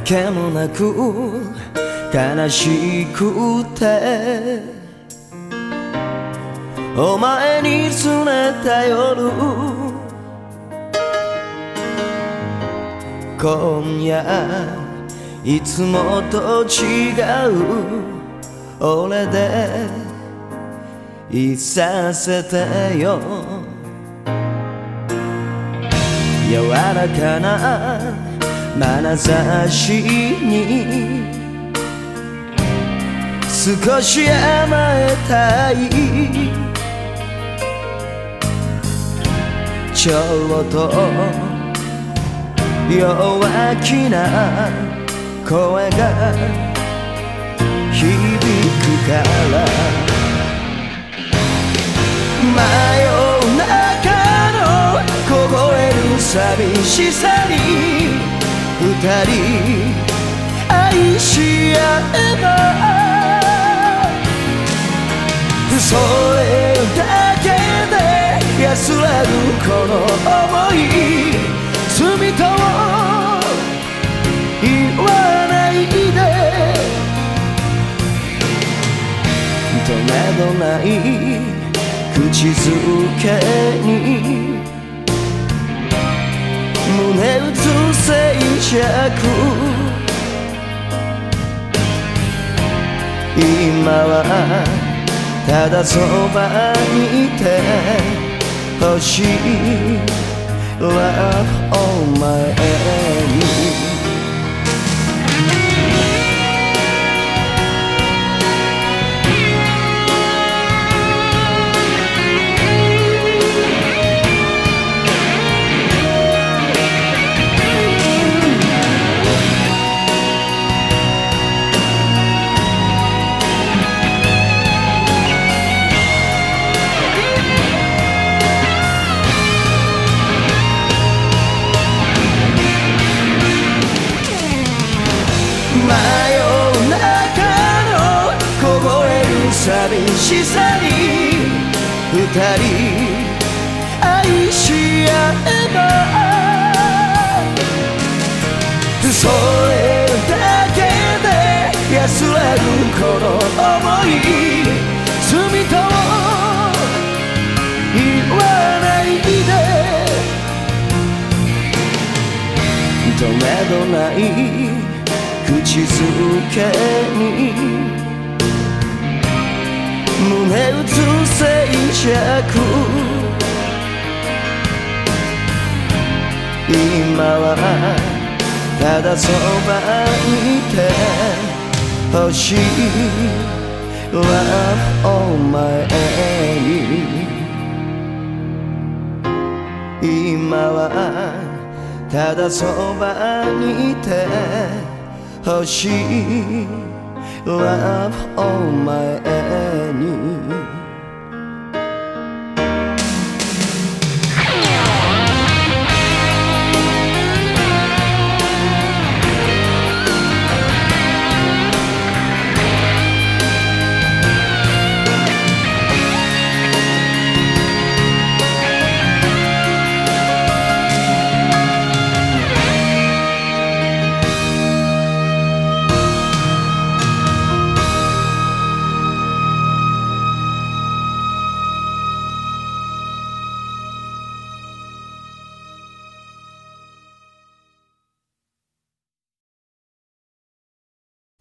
けもなく悲しくて。お前に拗ねた夜。今夜いつもと違う。俺でいさせてよ。柔らかな眼差しに少し甘えたいちょうど弱気な声が響くから真夜中の凍える寂しさに二人愛し合えばそれだけで安らぐこの想い罪と言わないで。とめどない口づけに胸打つ着今はただそばにいてほしい。Love on my end 寂しさに二人愛し合えばそれだけで安らぐこの想い罪と言わないでとめどない口づけに胸打つ静寂今はただそばにいてほしい Love on my end 今はただそばにいて欲しい。Love on my end